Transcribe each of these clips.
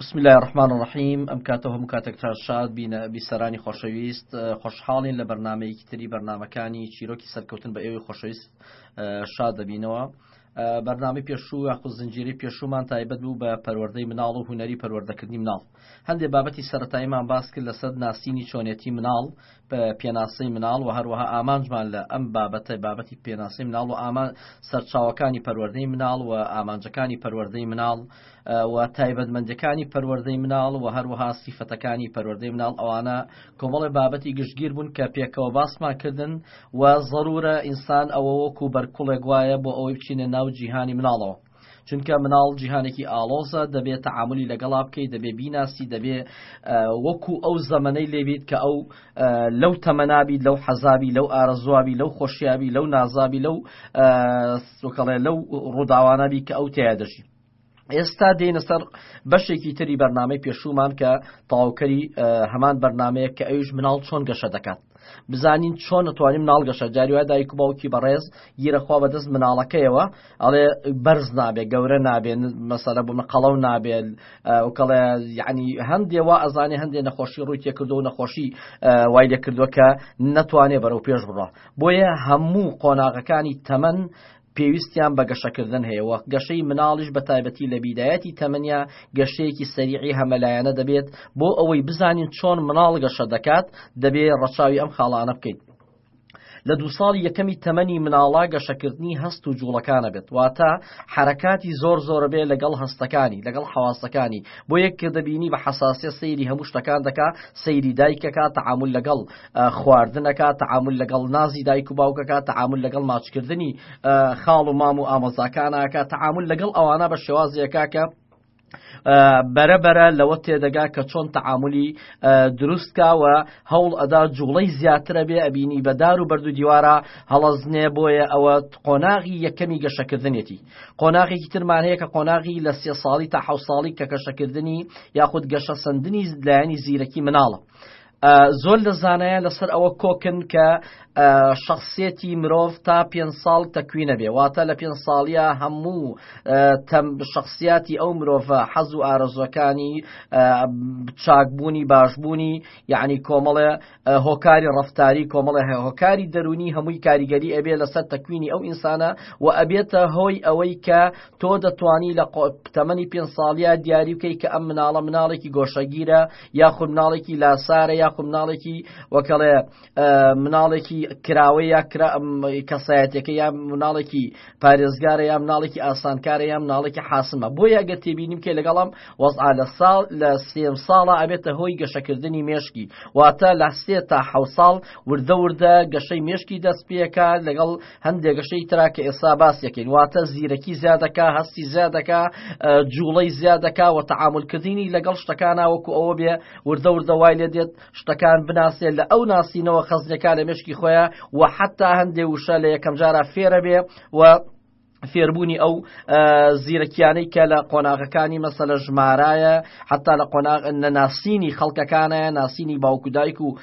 بسم الله الرحمن الرحیم ئەم کاتە هەموو کاتێکتان شاد بینە بیسەرانی خۆشەویست خۆشحاڵین لە بەرنمەیەکی تری بەرنمەکانی چیرۆکی سەرکەوتن بە ئێوەی خۆشەویست شاد دەبینەوە. بەرنامی پێشوو یاخود زنجیری پێشومان تایبەت بوو بە پەروەردەی مناڵ و هوەری پەروەردەکردنی مناڵ هەندێک بابەتی سەتاییمان باس کرد لەسەر ناسینی چۆنێتی مناڵ پێناسەی مناڵ و هەروەها ئامانجمان لە ئەم بابەتە بابەتی پێناسی مناڵ و ئامان سەرچاوەکانی پەروەردەی مناڵ و ئامانجەکانی پەروەردەی مناڵ و تایبەتمەندیەکانی پەروەردەی مناڵ و هەروەها سیفەتەکانی پەروەردەی مناڵ ئەوانە کۆمەڵی بابەتی گشتگیر بوون کە پێکەوە باسمان کردن و ضرورە ئینسان ئەوە وەکو بەرکوڵێک وایە بۆ ئەوەی بچینە ناو جیهانی مناڵەوە چونکە مناڵ جیهانێکی ئاڵۆزە دەبێت تعاملی لەگەڵا بکەیت دەبێ بیناسی دەبێ وەکو ئەو زەمەەی لێبیت کە ئەو لەو تەمەنابی لەو حەزابی لەو ئارەزوابی لەو خۆشیابی لەو نازابی لەو سوکەڵێ لەو ڕووداوانە بی کە ئەو تێە دەژی ئێستا دێنە سەر بەشێکی تری بەرنمەی پێشومان کە تاوکەری هەمان بەرنمەیە کە ئەوش مناڵ چۆن گەشە دەکات بزانین چۆن نتوانین مناڵ گەشە جاریوە دایک و باوکی بەڕێز گیرەخوا بەدەست مناڵەکەیەوە ئەڵێ بەرز نابێ گەورە نابێن مەسەرە بوو مەقەڵەو نابێت وکەڵێ یعنی هەندێوا ئەزانێ هەندێ نەخۆشی ڕووی تێکردو و نەخۆشی وای لێکردووە کە نەتوانێ بەرەو پێش بڕە بۆیە هەموو قۆناغەکانی تەمەن پێویستیان بە گەشەکردن هەیە و گەشەی مناڵیش بە تایبەتی لە بیدایەتی تەمەنیا گەشەیەکی سەریعی هەمەلایەنە دەبێت بۆ ئەوەی بزانین چۆن مناڵ گەشە دەکات دەبێ ڕەچاوی ئەم خاڵانە بکەین لە دوو ساڵی یەکەمی تەمەنی مناڵا گەشەکردنی هەست و جوڵەکانە بێت واتە حرەکاتی زۆر زۆرە بێ لەگەڵ هەستەکانی لەگەڵ حواسەکانی بۆ یەک کە دەبینی بە حساسە سەیری هەموو شتەکان دەکا سەیری دایکەکە تعامل لەگەڵ خواردن ئەکات، تەعامول لەگەڵ نازی دایک و باوک ئەکات، تەعامول لەگەڵ ماچکردنی خاڵ و مام و ئامۆزاکان ئەکات، تەعامول لەگەڵ ئەوانە بە شێوازێکە کە بەرە بەرە لەوە تێدەگا کە چۆن تەعاملی دروستکەوە هەوڵ ئەدا جوڵەی زیاترە بێ ئەبینی بەدار و بەرد و دیوارە هەڵەزنێ بۆیە ئەوە قۆناغی یەکەمی گەشەکردنێتی قۆناغێکی ترمان هەیە کە قۆناغی لە سێ ساڵی تا حە ساڵی کە کەشەکردنی یاخود گەشە سندنی لایەنی زیرەکی مناڵە. زۆر لە زانایان لەسەر ئەوە کۆکن کە شخصێتی مرۆڤ تا پێ ساڵ تەکوی نەبێ واتە لە پێ ساڵە هەموو شخصیاتی ئەو مرۆڤە حەز و ئارەزۆەکانی چاکبوونی باشبوونی یعنی کۆمەڵێ هۆکاری ڕفتاری کۆمەڵێ هەیە هۆکاری دەرونی هەمووی کاریگەری ئەبێ لەسەر تەکوینی ئەو ئینسانە و ئەبێتە هۆی ئەوەی کە تۆ دەتانی لە تەمەنی پێ ساڵیا دیاری بکەیت کە ئەم مناڵە مناڵێکی گۆشەگیرە یاخود مناڵێکی لاسارە یاخو مناڵێکی وەکەڵێ مناڵێکی کراوەی یا کەسایەتەکە یا مناڵێکی پارێزگارە یا مناڵێکی ئاسانکارە یا مناڵێکی حاسمە بۆ یاگە تێبینیم کە لەگەڵم وەزعا لە ساڵ لە سێم ساڵە ئەبێتە هۆی گەشەکردنی مێشکی واتە لە سێ تا حە ساڵ وردە وردە گەشەی مێشکی دەست پێکات لەگەڵ هەندێ گەشەی ترا کە ئێستا باس یەکەین واتە زیرەکی زیادەکە هەستی زیادەکە جوڵەی زیادەکە و تەعاملکردنی لەگەڵ شتەکانە وەکو ئەوە بێ وردە وردە وای لێ دێت شتەکان بناسێ لە ئەو ناسینەوە خەزنەکە لە مشکی خۆیان و حتا هەندێ وشە لە یەکەم جارە فێرە بێ و فێربوونی ئەو زیرەکیانەی کە لە قۆناغەکانی مەسەلە ژمارایە حتا لە قۆناغ نەناسینی خەڵکەکانە ناسینی باوکودایک و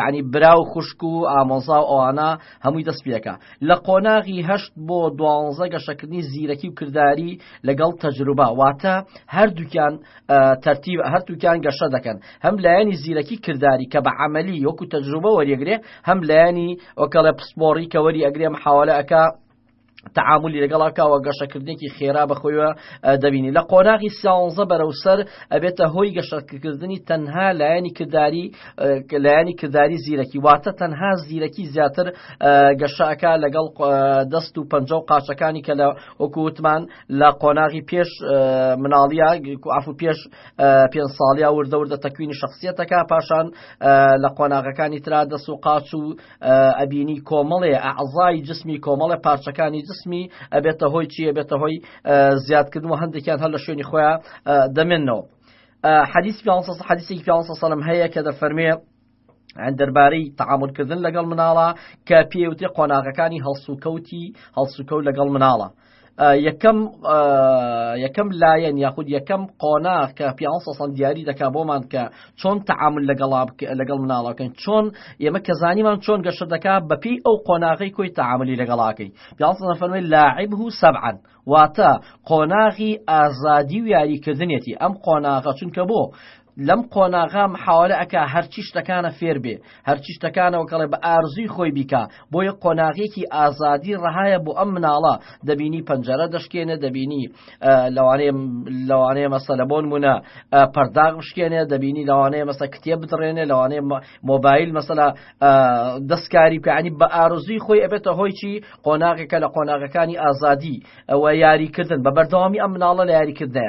یعنی برا و خوشک و ئامۆزا و ئەوانە هەمووی دەست پێەکە لە قۆناغی هەشت بۆ دوانزە گەشەکردنی زیرەکی و کردداری لەگەڵ تەجروبە واتە هەردووکیان تەرتیب هەردووکیان گەشە دەکەن هەم لایەنی زیرەکی کردداری کە بە عملی یۆکو تەجروبە وەریەگرێ هەم لایەنی ئۆکەڵە پسپۆڕی کەوەری ئەگرێ مححاولە ئەەکە تعاملی لەگەڵا کاوە گەشەکردێکی خێرا بەخۆیوە دەبینی لە قۆناغی سیانزە بەرەو سەر ئەبێتە هۆی گەشەکردنی تەنها لایەنی کردداری لایەنی کردداری زیرەکی واتە تەنها زیرەکی زیاتر گەشاکە لەگەڵ دەست و پەنج و قاچەکانی کە لە وەکووتمان لە قۆناغی پێش مناڵیا ئاف و پێش پێ ساڵیا وردەوردە تەکوینی شخصیتەکە پاشان لە قۆناغەکانی تررا دەست و قاچ و ئەبینی کۆمەڵێ ئەعزای جسمی کۆمەڵە پارچەکانی جسمی ئەبێتە هۆی چی ئەبێتە هۆی زیادکردن و هەندێکیان هەر لە شوێنی خۆیان دەمێنەوە حدیث پێ حدیثی پێ سەسەلم هەیە کە دەفەرمێ دەربارەی تەعاملکردن لەگەڵ مناڵە کە پێوتێ قۆناغەکانی هەڵسوکەوتی هەڵسوکەوت لەگەڵ مناڵە یەکەم یەکەم لایەن یاخود یەکەم قۆناغ کە پێ سەسەند دیاری دەکا بۆمان کە چۆن تعامل لەگەڵا لەگەڵ مناڵەکەن چۆن ئێمە کە زانیمان چۆن گەشە دەکا بەپی ئەو قۆناغی کۆی تعاملی لەگەڵاکەی پێ فەرمی لاعب و سەبعەن واتە قۆناغی ئازادی و یاریکردنێتی ئەم قۆناغە چونکە بۆ لەم قۆناغە محاولە ئەکا هەرچی شتەکانە فێر بێ، هەرچی شتەکانە وەکەڵێ بە ئارزووی خۆی بیکا، بۆیە قۆناغیەکی ئازادی ڕەهایە بۆ ئەم مناڵە، دەبینی پەنجەرە دەشکێنێ دەبینی لەوانەیە لەوانەیە مەسەلە بۆ نموونە پەرداغ بشکێنێ دەبینی لەوانەیە مەسە کتێب بدڕێنێ لەوانەیە مۆبایل مەسەلا دەستکاری بکە عنی بە ئارزووی خۆی ئەبێتە هۆی چی قۆناغێکە لە قۆناغەکانی ئازادی ئەوە یاریکردن بە بەردەوامی ئەم مناڵە لە یاریکردە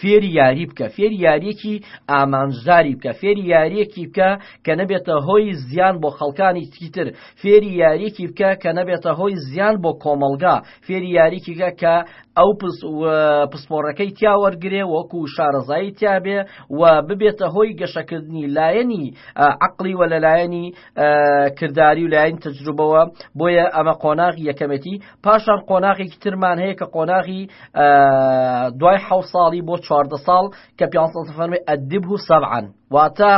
فێری یاری بکە، فێری یارییەکی ئامانجداری بکە، فێری یارییەکی بکە کە نەبێتە هۆی زیان بۆ خەڵکانیی تر، فێری یارییەکی بکە کە نەبێتە هۆی زیان بۆ کۆمەڵگا، فێری یارییەکی بکە کە ئەو پسپۆڕەکەی تیا وەرگرێ وەکو شارەزایی تیابێ و ببێتە هۆی گەشەکردنی لایەنی عقلی و لەلایەنی کرداری و لایەنی تەجروبەوە، بۆیە ئەمە قۆناغی یەکەمێتی. پاشان قۆناغێکی ترمان هەیە کە قۆناغی دوای حە ساڵی بۆ چواردە ساڵ کە پێ فەرمی ئەدیب و سەبعان واتە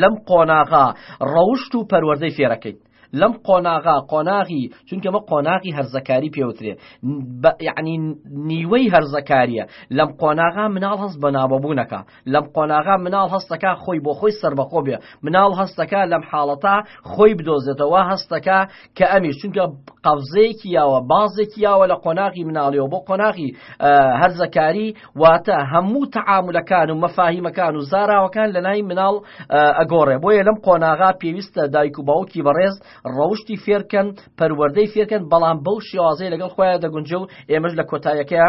لەم قۆناغا ڕەوشت و پەروەردەی فێرەکەیت لەم قۆناغا قۆناغی چونکەمە قۆناغی هەرزەکاری پێوترێ یعنی نیوەی هەرزەکاریە لەم قۆناغا مناڵ هەست بە نابەبوونەکە لەم قۆناغە مناڵ هەست دەکا خۆی بۆ خۆی سەربەخۆ بێ، مناڵ هەست دەکا لەم حاڵەتە خۆی بدۆزێتەوە، هەست دەکا کە ئەمیش، چونکە قەفزەیەکی یاوە، بازێکی یاوە لە قۆناغی مناڵیەوە بۆ قۆناغی هەرزەکاری، واتە هەموو تەعامولەکان و مەفاهیمەکان و زاراوەکان لە لای مناڵ ئەگۆڕێ، بۆیە لەم قۆناغە پێویستە دایک و باوکی بەڕێز ڕەوشتی فێر کەن، پەروەردەی فێر کەن، بەڵام بەو شێوازەی لەگەڵ خۆیان دەگونجێ و ئێمەش لە کۆتایەکەیا،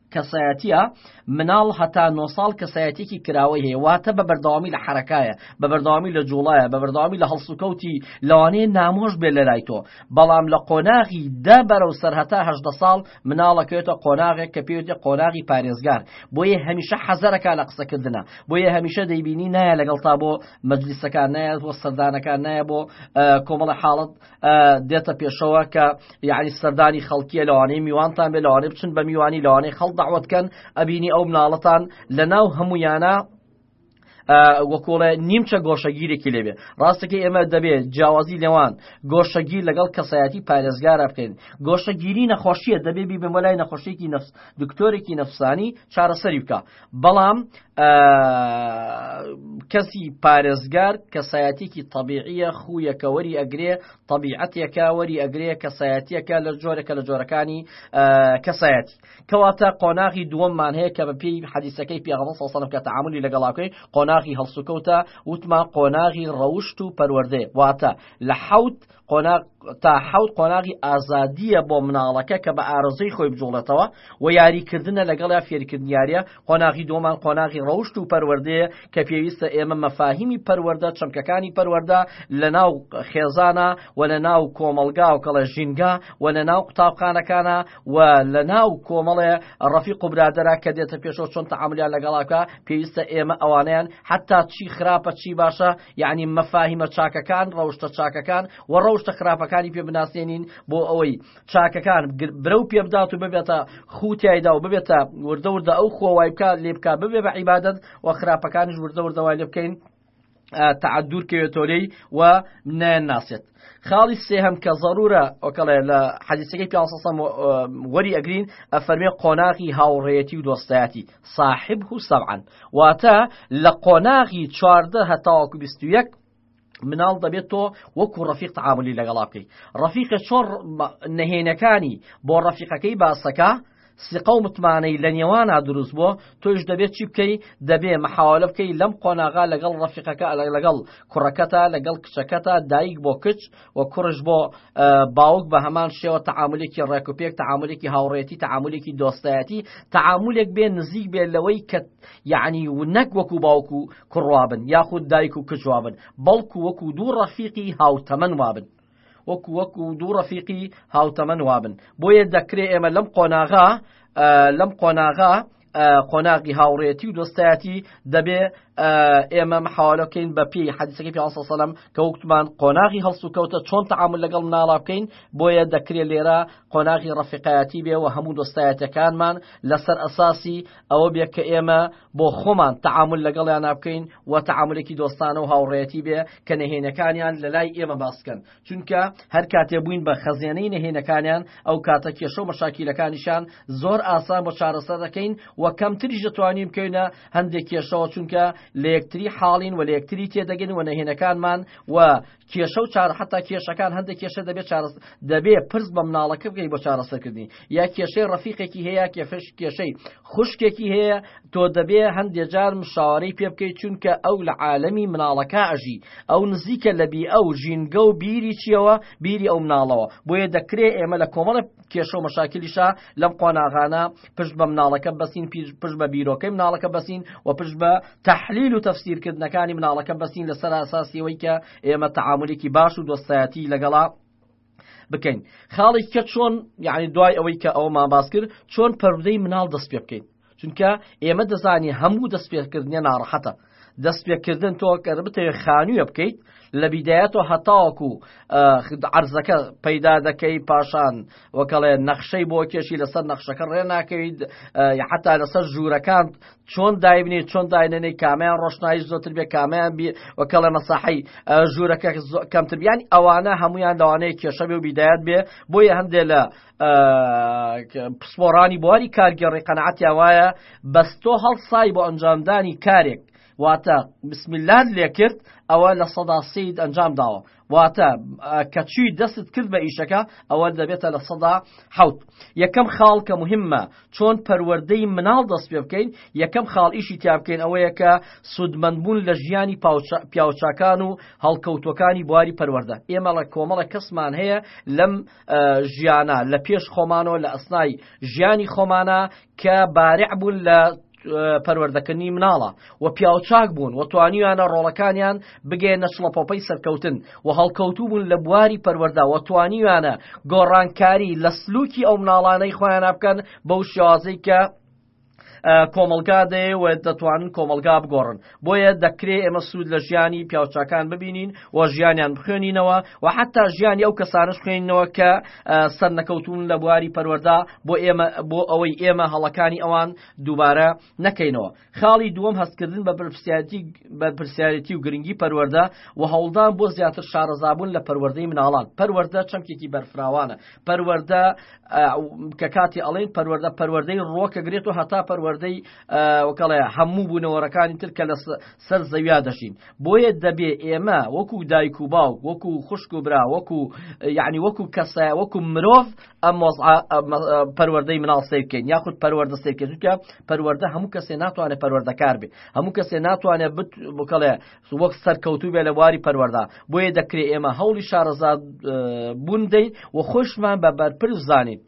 کەسایەتیە، مناڵ هەتا نۆ ساڵ کەسایەتیەکی کراوەی هەیە واتە بە بەردەوامی لە حەرەکایە، بە بەردەوامی لە جوڵایە، بە بەردەوامی لە هەڵسوکەوتی، لەوانەیە نامۆش بێت لەلای تۆ، بەڵام لە قۆناغی دە بەرەو سەر هەتا هەژدە ساڵ مناڵەکەوێتە قۆناغێک کە پێوتێ قۆناغی پارێزگار، بۆیە هەمیشە حەزەرەکا لە قسەکردنە، بۆیە هەمیشە دەیبینی نایە لەگەڵتا بۆ مەجلیسەکان، نایە بۆ سەردانەکان، نایە بۆ کۆمەڵە حاڵەت، دێتە پێشەوە کە یعنی سەردانی خەڵکیە لەوانەی میوانتان بێ لەوانێ بچن بە میوانی لەوانەی خەڵ داوتکەن ئەبینی ئەو مناڵەتان لە ناو هەمویانە وەکۆڵێ نیمچە گۆشەگیرێکی لێبێ ڕاستەکە ئێمە دەبێت جیاوازی لەوان گۆشەگیر لەگەڵ کەسایەتی پارێزگارە بکەین گۆشەگیری نەخۆشیە دەبێ بیبمە لای نەخۆشیێکی نفس دکتۆرێکی نەفسانی چارەسەری بکە بەڵام کەسی پارێزگار کەسایەتێکی تەبیعیە خویەکە وەری ئەگرێ تەبیعەتێکە وەری ئەگرێ کەسایەتیەکە لە جۆرەکە لە جۆرەکانی کەسایەتی کەواتە قۆناغی دووەممان هەیە کە بەپی حەدیسەکەی پیاغەڵ سەسەنم کە تعاملی لەگەڵاکەی قۆناغی هەڵسوکەوتە وتمان قۆناغی ڕەوشت و پەروەردەیە واتە لە حوت قۆناغ تا حەوت قۆناغی ئازادیە بۆ مناڵەکە کە بە ئارەزووی خۆی بجوڵێتەوە و یاری کردنە لەگەڵ یا فێرکردنی یاریە قۆناغی دۆمان قۆناغی ڕەوشت و پەروەردەیە کە پێویستە ئێمە مەفاهیمی پەروەەردە چەمکەکانی پەروەەردە لە ناو خێزانە و لە ناو کۆمەلگا و کەڵە ژینگا و لە ناو قوتابخانەکانە و لە ناو کۆمەڵێ ڕەفی قوبرادرا کە دێتە پێشەوە چۆن تەعاملیان لەگەڵاکە پێویستە ئێمە ئەوانیان حتا چی خراپە چی باشە یەعنی مەفاهیمە چاکەکان، ڕەوشتە چاکەکان و ڕەوشتە خراپەکانی پێ بناسێنین بۆ ئەوەی چاکەکان برەو پێ بدات و ببێتە خوو تیایدا و ببێتە وردە وردە ئەو خووە وای بکات لێ بکات ببێ بە عیبادەت و خراپەکانیش وردە وردە وای لێ بکەین تەعدور کەوێتۆ لێی و نایانناسێت. خاڵی سێهەم کە ضرورە ئۆکەڵێ لە حەدیسەکەی پێ وەری ئەگرین ئەفەرمێ قۆناغی هاوڕێتی و دۆستایەتی صاحب و سەعان واتە لە قۆناغی چواردە هەتاوەکو بیست و یەک مناڵ دەبێت تۆ وەکو ڕفیق تعاملی لەگەڵا بکەیت ڕفیقە چۆن نەهێنەکانی بۆ ڕفیقەکەی باسەکە سیقە و متمانەی لە نێوانا دروست بووە، تۆیش دەبێ چی بکەی؟ دەبێ محاولە بکەی لەم قۆناغە لەگەڵ ڕەفیقەکە، لەگەڵ کوڕەکەتا، لەگەڵ کچەکەتا، دایک بۆ کچ و کوڕش بۆ باوک بە هەمان شێوە تەعامولێکی ڕێک و پێک، تەعامولێکی هاوڕێیەتی، تەعامولێکی دۆستایەتی، تەعامولێک بێ نزیک بێ لەوەی کە یەعنی و نەک وەکوو باوک و کوڕ وابن یاخود دایک و کچ وابن، بەڵکوو وەکوو دوو ڕەفیقی هاوتەمەن وابن. وەکو وەکو دوو ڕەفیقی هاوتەمەن وابن بۆیە دەکرێ ئێمە لەم قۆناغا لەم قۆناغا قۆناغی هاوڕێتی و دۆستایەتی دەبێ ئێمە محاولەکەین بە پێی حەدیسەکەی پێ سەلم کە وکتمان قۆناغی هەڵسو کەوتە چۆن تعامل لەگەڵ مناڵا بکەین بۆیە دەکرێت لێرە قۆناغی ڕفقایەتی بێ و هەموو دۆستایەتەکانمان لەسەر ئەساسی ئەوە بێ کە ئێمە بۆ خۆمان تەعامول لەگەڵیانا بکەین و تەعامولێکی دۆستانە و هاوڕێیەتی بێ کە نەهێنیەکانیان لەلای ئێمە باس بکەن چونکە هەر کاتێ بووین بە خەزێنەی نەهێنیەکانیان ئەو کاتە کێشە و مەشاکیلەکانیشان زۆر ئاسان بۆ چارەسەر دەکەین و کەمتریش دەتوانین بکەوینە هەندێ کێشەوە چونکە لە یەکتری حاڵین و لە یەکتری تێدەگەین و نەهێنیەکانمان و کێشە و چارە حەتا کێشەکان هەندێک کێشە دەبێت چارەس دەبێ پرس بە مناڵەکە بکەی بۆ چارەسەرکردنی یا کێشەی ڕەفیقێکی هەیە کێفش کێشەی خوشکێکی هەیە تۆ دەبێ هەندێک جار مشاوەرەی پێ بکەیت چونکە ئەو لە عالەمی مناڵەکە ئەژی ئەو نزیکە لە بی ئەو ژینگە و بیری چیەوە بیری ئەو مناڵەوە بۆیە دەکرێ ئێمە لە کۆمەڵە کێشە و مەشاکلیشا لەم قۆناغانە پشت بە مناڵەکە بەسین پشت بە بیرۆکەی مناڵەکە بەسین و پشت بە تحلیل و تەفسیرکردنەکانی مناڵەکە بەسین لەسەر ئاساسیەوەی کە ئێمە تعاملێکی باش و دۆستایەتی لەگەڵا بکەین خاڵی کە چۆن یعنی دوای ئەوەی کە ئەوە ماباس کرد چۆن پەرودەی مناڵ دەست پێ بکەین چونکە ئێمە دەزانین هەموو دەست پێکردنیە ناڕەحەتە دەست پێکردن تۆ گەر بتەوێ خانوویە بکەیت لە بیدایەتەوە هەتاوەکو عرزەکە پەیدا دەکەی پاشان وەکەڵێ نەخشەی بۆ کێشی لەسەر نەخشەکە ڕێ ناکەویت حتا لەسەر ژوورەکان چۆن دایبنی چۆن داینێنەی کامیان ڕۆشنایی زۆتر بێ کامیان بی وەکەڵێ مەساحی ژوورەکە کەمتر بیانی ئەوانە هەمویان لەوانەیە کێشە بێ و بیدایەت بێ بۆیە هەندێ لە پسپۆڕانی بواری کارگێڕی قەنعاتیان وایە بەستۆ هەڵسای بۆ ئەنجامدانی کارێک واتە بسمیلات لێکرد ئەوە لە سەدا سید ئەنجام داوە واتە کەچی دەستت کرد بە ئیشەکە ئەوە دەبێتە لە سەدا حوت یەکەم خاڵ کە مهمە چۆن پەروەردەی مناڵ دەست پێ بکەین یەکەم خاڵ ئیشی تیا بکەین ئەوەیە کە سوودمەندبوون لە ژیانی پیاوچکان و هەڵکەوتەکانی بواری پەروەەردە ئێمەڵە کۆمەڵە کەسمان هەیە لەم ژیانە لە پێش خۆمانەوە لە ئەسنای ژیانی خۆمانە کە بارع بوون لە پەروەردەکردنی مناڵە و پیاوچاک بوون و توانیویانە ڕۆڵەکانیان بگەێ نەشڵەپۆپەی سەرکەوتن و هەڵکەوتوو بوون لە بواری پەروەەردە و توانیویانە گۆڕانکاری لە سلوکی ئەو مناڵانەی خۆیانە بکەن بەو شێوازەی کە کۆمەڵگا دەیە و دەتوانن کۆمەڵگا بگۆڕن بۆیە دەکرێ ئێمە سوود لە ژیانی پیاوچکان ببینین و ژیانیان بخوێنینەوە و حتا ژیانی ئەو کەسانش خوێنەوە کە سەرنەکەوتون لە بواری پەروەەردا بۆ ئێمە بۆ ئەوەی ئێمە هەڵەکانی ئەوان دووبارە نەکەینەوە خاڵی دووەم هەستکردن بە بەرپسیاتی بەرپسیارەتی و گرنگی پەروەەردە و هەوڵدان بۆ زیاتر شارەزابوون لە پەروەەردەی مناڵان پەروەەردە چەمکێکی بەرفراوانە پەروەەردە کە کاتی ئەڵین پەروەەردە پەروەەردەی ڕۆکە گرێت و هەتا پەروەەردەی وکەڵێ هەموو بوونەوەرەکانی تر کە لە سەر زەویا دەژین بۆیە دەبێ ئێمە وەکو دایک و باو وەکو خوشک و برا وەکو یعنی وەکو کەسای وەکو مرۆڤ ئەم پەروەەردەی مناڵ سیرکەین یاخود پەروەەردە سیرکەکە پەروەەردە هەموو کەسێ ناتوانێت پەروەەردەکار بێت هەموو کەسێ ناتوانێت بکەڵێ وەک سەرکەوتوو بێ لە بواری پەروەردا بۆیە دەکرێت ئێمە هەوڵی شارەزا بوون دەین و خۆشمان بە بەرپرس زانین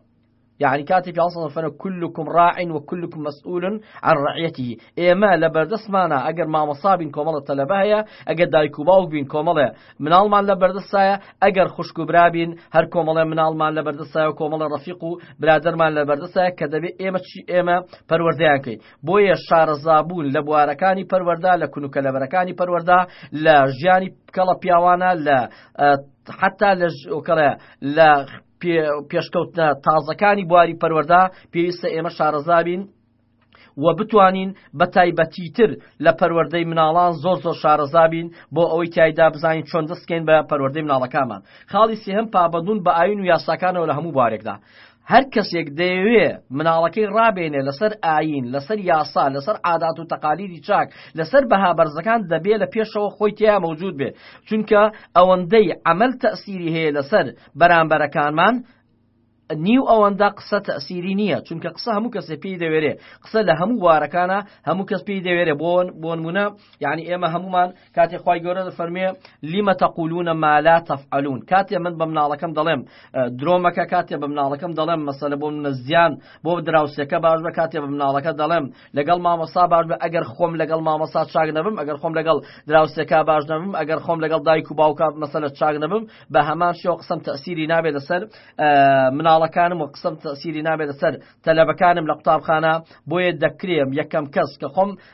یعنی کاتی پیاڵسەفەنە کلکم ڕاعین و کلکم مەسئولن عن ڕعەتی ئێمە لە بەردەستمانە ئەگەر مامەسابین کۆمەڵە تەلەبە هەیە ئەگەر دایک و باوک بین کۆمەڵێ مناڵمان لە بەردەستایە ئەگەر خوشک و برابین هەر کۆمەڵێ مناڵمان لە بەردەستایە و کۆمەڵە ڕفیق و برادەرمان لە بەردەستایە کە دەبێت ئێمە چی ئێمە پەروەردەیانکەین بۆیە شارەزابوون لە بوارەکانی پەروەردا لە کونوکەلەبەرەکانی پەروەردا لە ژیانی کەڵە پیاوانە لە حتا لە کەڵێ لە پێشکەوتنە تازەکانی بواری پەروەردا پێویستە ئێمە شارەزابین و بتوانین بە تایبەتی تر لە پەروەردەی مناڵان زۆر زۆر شارەزابین بۆ ئەوەی تایدا بزانین چۆن دەستکەین بە پەروەردەی مناڵەکانمان خاڵی سێهم پابندون بە ئاین و یاساکانەوە لە هەموو بارێکدا هەر کەسێک دەیەوێ مناڵەکەی ڕابێنێ لەسەر ئایین، لەسەر یاسا، لەسەر عادات و تەقالیدی چاک، لەسەر بەها بەرزەکان دەبێ لە پێشەوە خۆی تێیا مەوجود بێ، چونکە ئەوەندەی عەمەل تەئسیری هەیە لەسەر بەرامبەرەکانمان نیو ئەوەندە قسە تەئسیری نییە، چونکە قسە هەموو کەسێ پێی دەوێرێ، قسە لە هەموو بوارەکانا هەموو کەس پێی دەوێرێ، بۆنمونە یانی ئێمە هەموومان کاتێ خوای گەورە دەفەرمێ لیمە تەقولونە مالا تەفعلون کاتێ من بە مناڵەکەم دەڵێم درۆمەکە کاتێ بە مناڵەکەم دەڵێم مەسەلە بۆ منە زیان بۆ دراوسەکە باش بە کاتێ بە مناڵەکە دەڵێم لەگەڵ مامەسا باش بە ئەگەر خۆم لەگەڵ مامەسا چاک نەبم ئەگەر خۆم لەگەڵ دراوسەکە باش نەبم ئەگەر خۆم لەگەڵ دایک و باوکە مەسەلە چاک نەبم بە هەمان شێ قسم تەسیری نابێت لەسەر مناڵەکانم و قسم تەسیری نابێت لەسەر تەلەبەکانم لە قوتابخانە بۆیە دەکرێم یەکەم کەس کە خۆم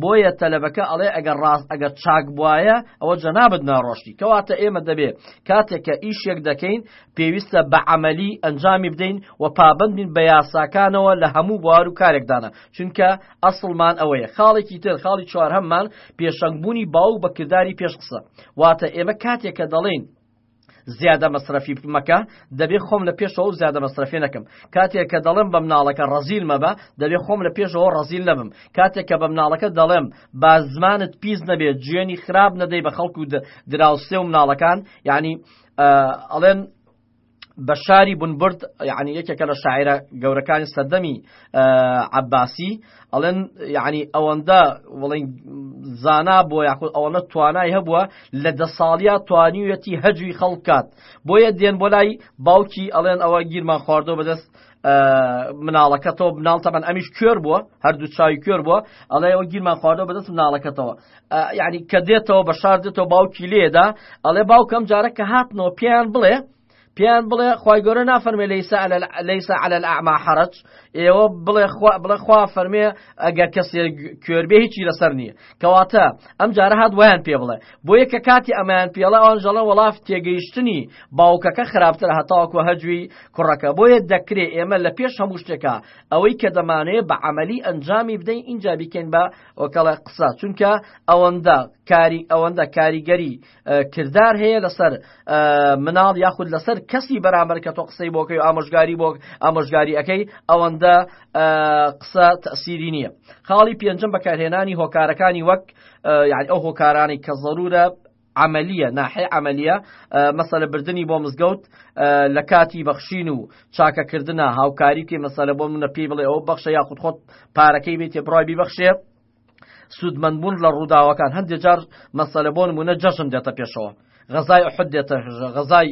بۆیە تەلەبەکە ئەڵێ ئەگەر ڕاست ئەگەر چاک بوایە ئەوە جەنابت ناڕۆشتی کەواتە ئێمە دەبێ کاتێک کە ئیشێک دەکەین پێویستە بە عملی ئەنجامی بدەین و پابندین بە یاساکانەوە لە هەموو بوار و کارێکدانە چونکە ئەسڵمان ئەوەیە خاڵێکی تر خاڵی چوارهەممان پێشەنگبوونی باوک بە کردداری پێش قسە واتە ئێمە کاتێک کە دەڵێن زیادە مەسرەفی مەکە دەبێ خۆم لە پێشەوە و زیادە مەسرەفێ نەکەم کاتێک کە دەڵێم بە مناڵەکە ڕزیل مەبە دەبێ خۆم لە پێشەوە ڕزیل نەبم کاتێک کە بە مناڵەکە دەڵێم با زمانت پیس نەبێت جوێنی خراپ نەدەی بە خەڵکو و دراوسێ و مناڵەکان یعنی ئەڵێن بە شاری بنبرد یعنی یەکێکە لە شاعرە گەورەکانی سەردەمی عباسی ئەڵێن یعنی ئەوەندە وڵین زانا بۆ یاخود ئەوەنە توانای هەبووە لە دە ساڵیا توانیویەتی هەجوی خەڵکات بۆیە دێن بۆ لای باوکی ئەڵێن ئەوە گیرمان خواردەوە بەدەست مناڵەکەتەوە بناڵ تەبەن ئەمیش کوێر بووە هەردوو چاوی کوێر بووە ئەڵێ ئەوە گیرمان خواردەوە بەدەست مناڵەکەتەوە یعنی کە دێتەوە بە شار دێتەوە باوکی لێدا ئەڵێ باوکەم جارە کە هاتنەوە پێیان بڵێ پێیان بڵێ خوای گەورە نافەرمێ لەیسا عەلە الأعما حەرج ئێوە بڵێ بڵێ خوا فەرمێ ئەگەر کەسێ کوێربێ هیچی لەسەر نییە کەواتە ئەم جارە هات ویان پێ بڵێ بۆ یەکە کاتی ئەمەیان پێڵە ئەوان ژەڵە وڵاف تێگەیشتنی باوکەکە خراپتر هەتاوەکو هەجووی کوڕەکە بۆیە دەکرێ ئێمە لە پێش هەموو شتێکە ئەوەی کە دەمانەیە بە عملی ئەنجامی بدەین ئینجا بیکەین بە ئۆکەڵە قسە چونکە ئەوەندە کاری ئەوەندە کاریگەری کردار هەیە لەسەر مناڵ یاخود لەسەر کەسی بەرامبەر کە تۆ قسەی بۆکەی و ئامۆژگاری بۆک ئامۆژگاری ئەەکەی ئەوەندە قسە تەسیری نییە خاڵی پێنجم بەکارهێنانی هۆکارەکانی وەک یعنی ئەو هۆکارانی کە ضرورە عملیە ناحێ عملیە مەسەلە بردننی بۆ مزگەوت لە کاتی بەخشین و چاکەکردە هاوکاری کەی مەسەلە بۆ منە پێی بڵێ ئەو بەخشە یاخود خۆت پارەکەی بێتێ بڕای ببەخشێ سوودمەند بوون لە ڕووداوەکان هەندێک جار مەسەلە بۆ نمونە جەژن دێتە پێشەوە غەزای ئەحد دێتە غەزای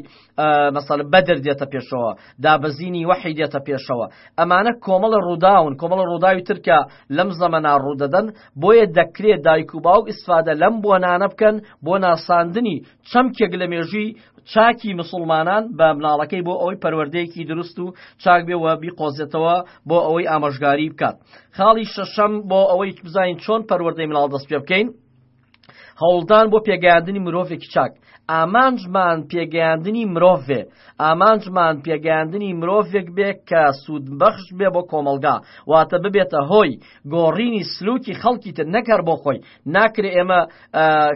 مەسەل بەدر دێتە پێشەوە دابەزینی وەحی دێتە پێشەوە ئەمانە کۆمەڵە ڕووداون کۆمەڵە ڕووداوی ترکە لەم زەمەنا ڕوودەدەن بۆیە دەکرێت دایک و باوک ئیسفادە لەم بۆنانە بکەن بۆ ناساندنی چەمکێک لە مێژووی چاکی مسوڵمانان بە مناڵەکەی بۆ ئەوەی پەروەردەیەکی دروست و چاک بێ و بیقۆزێتەوە بۆ ئەوەی ئامۆژگاری بکات خاڵی شەشەم بۆ ئەوەی بزانین چۆن پەروەردەی مناڵ دەست پێ بکەین هەوڵدان بۆ پێگەیاندنی مرۆڤێکی چاک ئامانجمان پێگەیاندنی مرۆڤێ ئامانجمان پێگەیاندنی مرۆڤێک بێ کە سوودبەخش بێ بۆ کۆمەلگا واتە ببێتە هۆی گۆڕینی سلوکی خەڵکی تر نەکەر بۆ خۆی ناکرێ ئێمە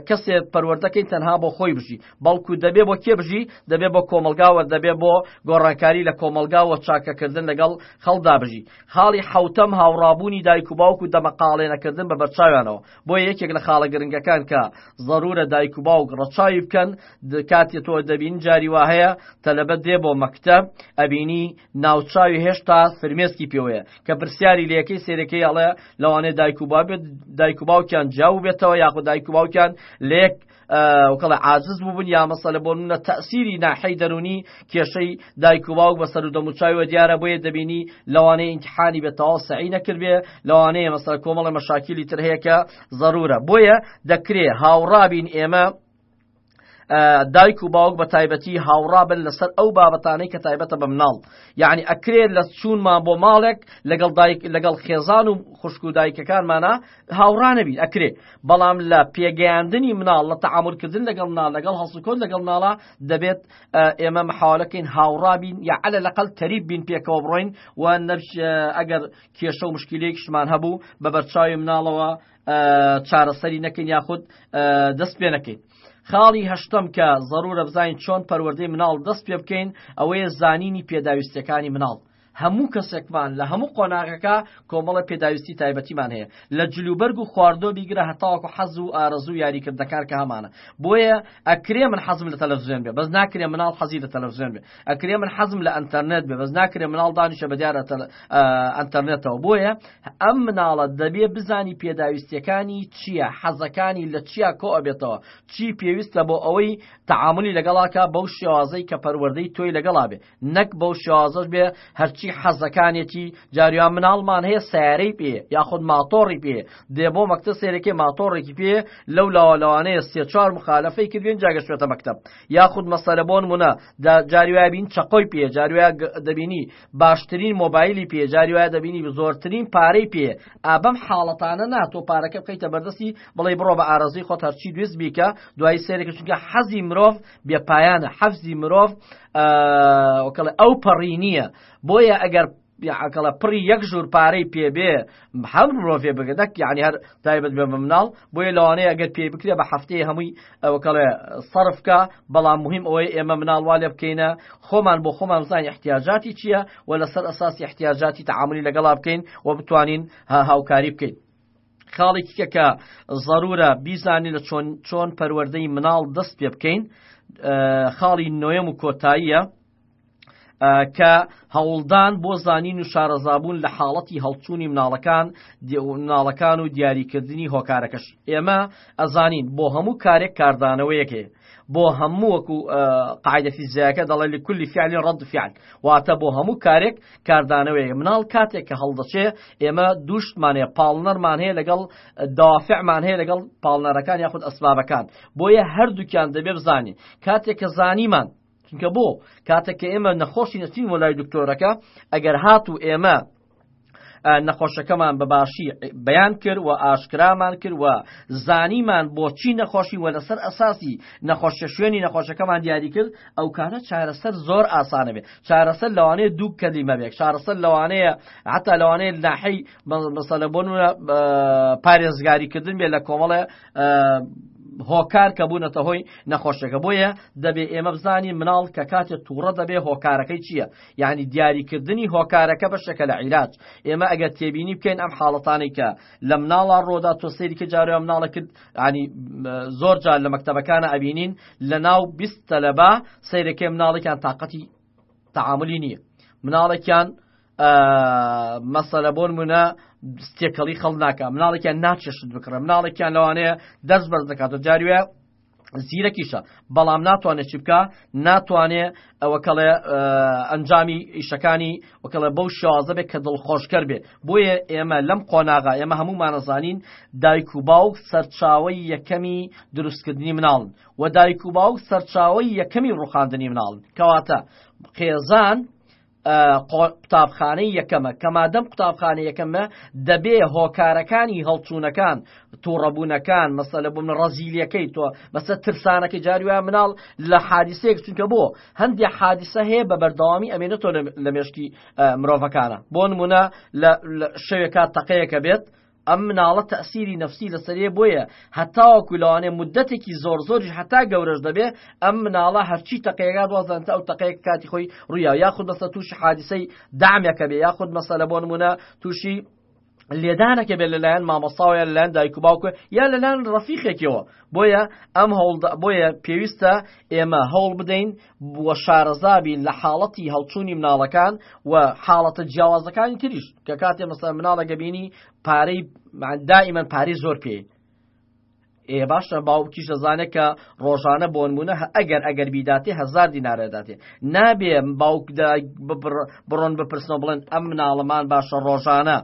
کەسێ پەروەردەکەین تەنها بۆ خۆی بژی بەڵکو دەبێ بۆ کێ بژی دەبێ بۆ کۆمەلگاوە دەبێ بۆ گۆڕانکاری لە کۆمەلگاوە چاکەکردن لەگەڵ خەڵدا بژی خاڵی حوتەم هاوڕابوونی دایک و باوک و دەمەقاڵێنەکردن بە بەرچاویانەوە بۆ یەکێک لە خاڵە گرنگەکان کە ضرورە دایک و باوک ڕەچاوی بکەن کاتی تۆ دەبین جاری وا هەیە تەلەبەت دێ بۆ مەکتب ئەبینی ناوچاوی هێشتا فرمێسکی پێوەیە کە پرسیاری لەکەی سێرەکەی ئەڵێ لەوانێ دایک و بابێت دایک و باوکیان جاو بێتەوە یاخود دایک و باوکیان لەک وکڵە عاجز بوون یا مەسەلە بۆ منە تەسیری ناحەی دەرونی کێشەی دایک و باوک بەسەر و دەموچوە دیارە بۆیە دەبینی لەوانەیە ئینتحانی بێتەوە سعی نەکردێ لەوانەیە مەسەر کۆمەڵە مەشاکیلی تر هەیەکە ضرورە بۆیە دەکرێ هاوڕابین ئێمە دایک و باوک بە تایبەتی هاوڕابن لەسەر ئەو بابەتانەی کە تایبەتە بە مناڵ یعنی ئەکرێت لە چوونمان بۆ ماڵێک لەگەڵ دایک لەگەڵ خێزان و خوشک و دایکەکانمانە هاوڕانەبین ئەکرێ بەڵام لە پێگەیاندنی مناڵ لە تەعاملکردن لەگەڵ مناڵ لەگەڵ هەڵسوکۆن لەگەڵ مناڵە دەبێت ئێمە محاولەکەین هاوڕابین یا علە لەقل تەریب بین پێکەوە بڕۆین و نەبش ئەگەر کێشە و مشکلێکشمان هەبوو بە بەرچاوی مناڵەوە چارەسەری نەکەین یاخود دەست پێ نەکەین خاڵی هەشتم کە ضرورە بزانین چۆن پەروەردەی مناڵ دەست پێ بکەین ئەوەیە زانینی پێداویستەکانی مناڵ هەموو کەسێکمان لە هەموو قۆناغەکە کۆمەڵە پێداویستی تایبەتیمان هەیە لە جلوبەرگ و خواردۆ بیگرە هەتاوەکو حەز و ئارەزوو یاریکردەکان کە هەمانە بۆیە ئەکرێ من حەزم لە تەلەڤزیۆن بێ بەس ناکرێ مناڵ حەزی لە تەلەڤزیۆن بێ ئەکرێ من حەزم لە ئەنتەرنێت بێ بەس ناکرێ مناڵ دانیشە بەدیار ئەنتەرنێتەوە بۆیە ئەم مناڵە دەبێ بزانی پێداویستیەکانی چییە حەزەکانی لە چیا کۆ ئەبێتەوە چی پێویستە بۆ ئەوەی تعاملی لەگەڵاکە بەو شێوازەی کە پەروەردەی تۆی لەگەڵا بێ نەک بەو شێوازەش بێ هەرچی حەزەکانێتی جاریان مناڵمان هەیە سیارەی پێ یاخود ماتۆڕی پێ دێ بۆ مەکتە سێرەکەی ماتۆڕێکی پێ لەو لاوە لەوانەیە سێ چوار مخالفەی کردوێن جاگەشێتە مەکتب یاخود مەسەلە بۆ نمونە دە جاری وایە بین چەقۆی پێ جاری وایە دەبینی باشترین مۆبایلی پێ جاری وایە دەبینی زۆرترین پارەی پێ ئابەم حاڵەتانە ناتۆ پارەکە بکەیتە بەردەستی بڵێ بڕۆ بە ئارەزی خۆت هەرچی دوێست بیکە دوای سێرێکە چونکە حەزی مرۆڤ بێپایانە حەفزی مرۆڤ ئەوکەڵێ ئەو پەڕی نییە بۆیە ئەگەر بێ عەقڵە پڕی یەک ژوور پارەی پێ بێ هەر مرۆڤێ بگە نەک یانی هەر تایبەت بێ بە مناڵ بۆیە لەوانەیە ئەگەر پێی بکرێ بە هەفتەیە هەمووی ئەوکەڵێ سەرف بکا بەڵام مهم ئەوەی ئێمە مناڵ وا لێ بکەینە خۆمان بۆ خۆمان بزانین احتیاجاتی چییە و لەسەر ئەساسی احتیاجاتی تەعاملی لەگەڵا بکەین و بتوانین ها هاوکاری بکەین خاڵێکی کە کە ضرورە بیزانین لە چۆن چۆن پەروەردەی مناڵ دەست پێ بکەین خاڵی نۆیەم و کۆتاییە کە هەوڵدان بۆ زانین و شارەزابوون لە حاڵەتی هەڵچوونی مناڵەکان مناڵەکان و دیاریکردنی هۆکارەکەش ئێمە ئەزانین بۆ هەموو کارێک کاردانەوەیەک هەیە بۆ هەموو وەکو قاعدە فیزیایەکە دەڵێت لە کولی فعلی ڕەد فعل واتە بۆ هەموو کارێک کاردانەوەیە مناڵ کاتێک کە هەڵدەچێ ئێمە دوشتمان هەیە پاڵنەرمان هەیە لەگەڵ دافعمان هەیە لەگەڵ پاڵنەرەکان یاخود ئەسبابەکان بۆیە هەردووکیان دەبێ بزانین کاتێک کە زانیمان چونکە بۆ کاتێک کە ئێمە نەخۆشی نەچین وە لای دکتۆرەکە ئەگەر هات و ئێمە نەخۆشەکەمان بەباشی بەیان کرد و ئاشکرامان کرد و زانیمان بۆچی نەخۆشی وە لەسەر ئەساسی نەخۆشە شوێنی نەخۆشەکەمان دیاری کرد ئەو کارە چارەسەر زۆر ئاسانە بێت چارەسەر لەوانەیە دوو کەلیمە بێت چارەسەر لەوانەیە حتا لەوانەیە ناحەی مەسەلە بۆن پارێزگاریکردن بێت لە کۆمەڵە هۆکار کە بوونەتە هۆی نەخۆشەکە بۆیە دەبێ ئێمە بزانین مناڵ کە کاتێ تووڕە دەبێ هۆکارەکەی چییە یعنی دیاریکردنی هۆکارەکە بەشەکە لە عیلاج ئێمە ئەگەر تێبینی بکەین ئەم حاڵەتانی کە لە مناڵا ڕۆدا تۆ سەیری کە جارێ مناڵە کرد ینی زۆر جار لە مەکتتەبەکانە ئەبینین لە ناو بیست تەلەبا سیرەکەی مناڵێکیان تااقەتی تعاملی نییە مناڵێکیان مەسەلە بۆن منە تێکەڵی خەڵ ناکە مناڵێکیان ناچێشت بکڕە مناڵێکیان لەوانەیە دەرس بەرز دەکاتەوە جاروێ زیرەکیشە بەڵام ناتوانێت چی بکە ناتوانێ ئەوە کەڵێ ئەنجامی ئیشەکانی وکەڵێ بەو شازە بێت کە دڵخۆشکەر بێ بۆیە ئێمە لەم قۆناغا ئێمە هەموو مانەزانین دایک و باوک سەرچاوی یەکەمی دروستکردنی مناڵن و دایک و باوک سەرچاوی یەکەمی ڕوخاندنی مناڵن کەواتە قێزان قوتابخانەی یەکەمە کە مادەم قوتابخانەی یەکەمە دەبێ هۆکارەکانی هەڵچوونەکان تووڕەبوونەکان مەسەلە بووم لە ڕزیلیەکەی تۆ بەسە ترسانەکە جاروە مناڵ لە حادیسەیەک چونکە بۆ هەندێک حادیسە هەیە بە بەردەوامی ئەمێنێت تۆ لە مێشکی مرۆڤەکانە بۆ نمونە لە شەوێکات تەقەیەکە بێت ئەم مناڵە تەئسیری نەفسی لەسەریە بۆیە هەتاوەکو لەوانەیە مودەتێکی زۆر زۆریش هەتا گەورەش دەبێ ئەم مناڵە هەرچی تەقێگات وازدەن تە ئەو تەقێک کاتی خۆی ڕویاو یاخود مەسە تووشی حادیسەی دامێکە بێ یاخود مەسە لە بۆ نمونە تووشی لێدانەکە بێت لەلایەن مامەساوە یا لەلایەن دایک و باوکە یا لەلایەن ڕەفیقێکەوە بۆیە ئەم هەوڵ بۆیە پێویستە ئێمە هەوڵ بدەین و شارەزا بین لە حاڵەتی هەڵچوونی مناڵەکان و حاڵەتە جیاوازەکانی تریش کە کاتێ مەسەن مناڵەگە بینی پارەی دائیمەن پارەی زۆر پێ ئێ باشە باوکیش دەزانێت کە ڕۆژانە بۆنمونە ئەگەر ئەگەر بیداتێ هزار دینارەداتێ نابێ باوک بڕۆن بپرسنەوە بڵێن ئەم مناڵەمان باشە ڕۆژانە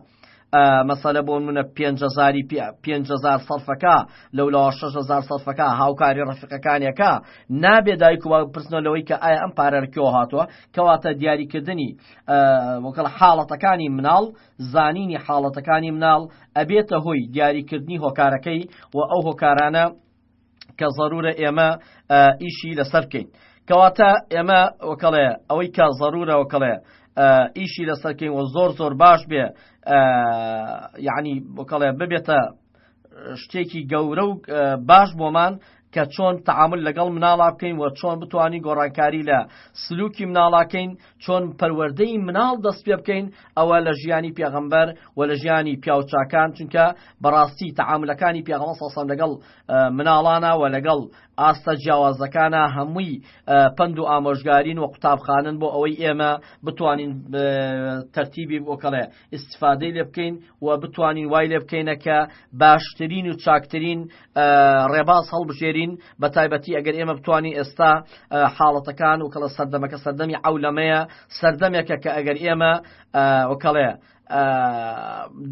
مەسەلە بۆنمونە پێنج هەزاری پێنج هەزار سەرفەکە لەولاوە شەش هەزار سەرفەکە هاوکاری ڕەفقەکانیەکە نابێ دایک و پرسنە لەوەی کە ئایا ئەم پارە لە کێوە هاتووە کەواتە دیاریکردنی وەکەڵ حاڵەتەکانی مناڵ زانینی حاڵەتەکانی مناڵ ئەبێتە هۆی دیاریکردنی هۆکارەکەی و ئەو هۆکارانە کە ضرورە ئێمە ئیشی لەسەر بکەین کەواتە ئێمە وەکەڵێ ئەوەی کە ضرورە وەکەڵێ ئیشی لەسەر بکەین و زۆر زۆر باش بێ یعنی وەکەڵێ ببێتە شتێکی گەورە و باش بۆمان کە چۆن تعامل لەگەڵ مناڵا بکەین و چۆن بتوانین گۆڕانکاری لە سلوکی مناڵاکەین چۆن پەروەردەی مناڵ دەست پێ بکەین ئەوە لە ژیانی پێغەمبەر و لە ژیانی پیاوچاکان چونکە بەڕاستی تەعاملەکانی پێغەمبەر صلی الله لەگەڵ مناڵانە و لەگەڵ ئاستە جیاوازەکانە هەمووی پند و ئامۆژگارین و قوتابخانن بۆ ئەوەی ئێمە بتوانین تەرتیبی بۆکەڵێ ئیستفادەی لێ بکەین و بتوانین وای لێ بکەینە کە باشترین و چاکترین ڕێباز هەڵبژێرین بە تایبەتی ئەگەر ئێمە بتوانین ئێستا حاڵەتەکان و کەڵە سەردەمەکە سەردەمی عولەمەیە سەردەمێکە کە ئەگەر ئێمە وکەڵێ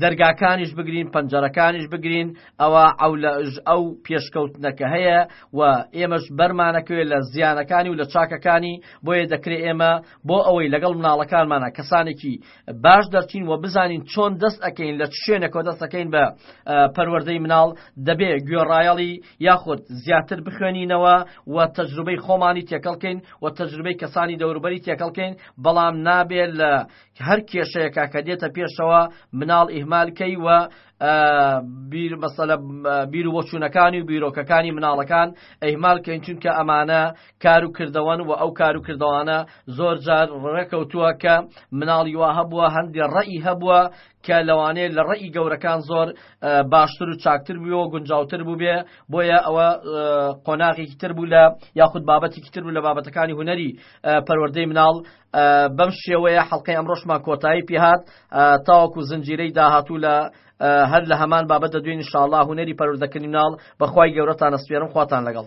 دەرگاکانیش بگرین پەنجەرەکانیش بگرین ئەوە ئەو لە ئەو پێشکەوتنەکە هەیە و ئێمەش بەرمانەکەوێت لە زیانەکانی و لە چاکەکانی بۆیە دەکرێت ئێمە بۆ ئەوەی لەگەڵ مناڵەکانمانە کەسانێکی باش دەرچین وە بزانین چۆن دەست ئەکەین لە چ شوێنێکەوە دەست ئەەکەین بە پەروەردەی مناڵ دەبێ گوێڕایەڵی یاخود زیاتر بخوێنینەوە و تەجروبەی خۆمانی تێکەڵکەین و تەجروبەی کەسانی دەوروبەری تێکەڵکەین بەڵام نابێت لە هەر کێشەیەکە کە دێتە پێشەوە مناڵ ئیهمالکەی و بیر مەسەلە بیر و بۆچوونەکانی و بیرۆکەکانی مناڵەکان ئەیمالکەین چونکە ئەمانە کار و کردەوەن وە ئەو کار و کردەوانە زۆر جار ڕێکەوتووە کە مناڵی وا هەبووە هەندێ ڕەئی هەبووە کە لەوانەیە لە ڕێی گەورەکان زۆر باشتر و چاکتر بووەوە گونجاوتر بووبێ بۆیە ئەوە قۆناغێکی تر بوو لە یاخود بابەتێکی تر بوو لە بابەتەکانی هوەری پەروەردەی مناڵ بەم شێوەیە حەڵلقەی ئەمڕۆشمان کۆتایی پێهات تاوەکو زنجیرەی داهاتوو لە هەر لە هەمان بابەت دەدوێن شاءڵا هوەری پەرودەکردنی ناڵ بەخوای گەورەتان ئەسپێرم خواتان لەگەڵ